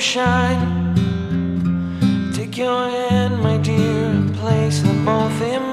moonshine. Take your hand, my dear, and place them both in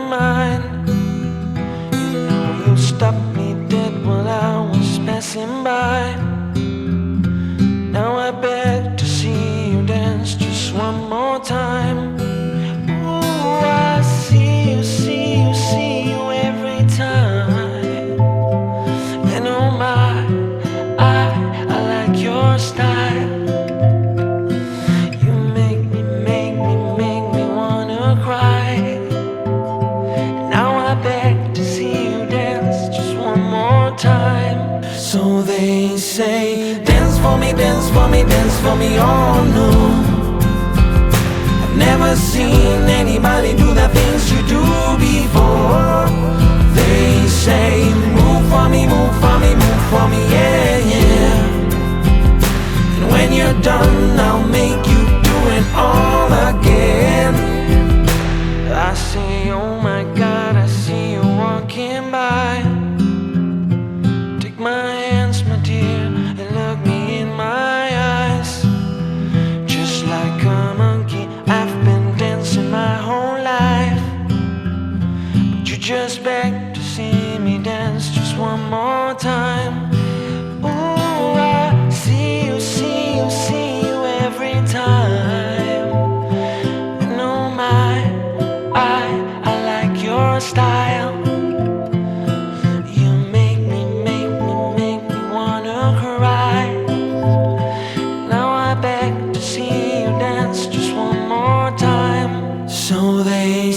So they say, dance for me, dance for me, dance for me, oh no. I've never seen anybody do the things you do before. They say, just beg to see me dance just one more time. Ooh, I see you, see you, see you every time. My, I, I like your style.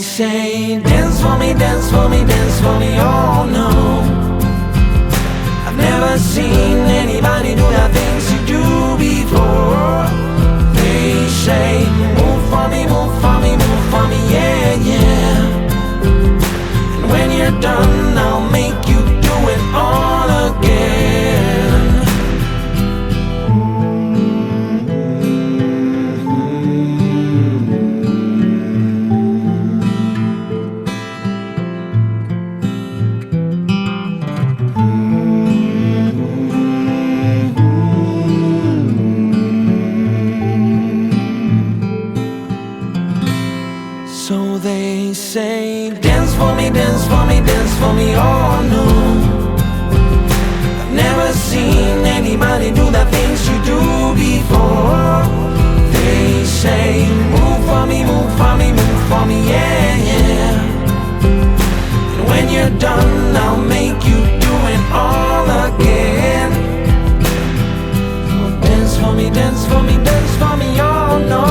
Say, dance for me, dance for me, dance for me, oh no. I've never seen anybody do the things Dance for me, dance for me, dance for me all noon. I've never seen anybody do the things you do before. They say, move for me, move for me, move for me, yeah, yeah. And when you're done, I'll make you do it all again. Oh, dance for me, dance for me, dance for me all no.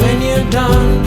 When you're done.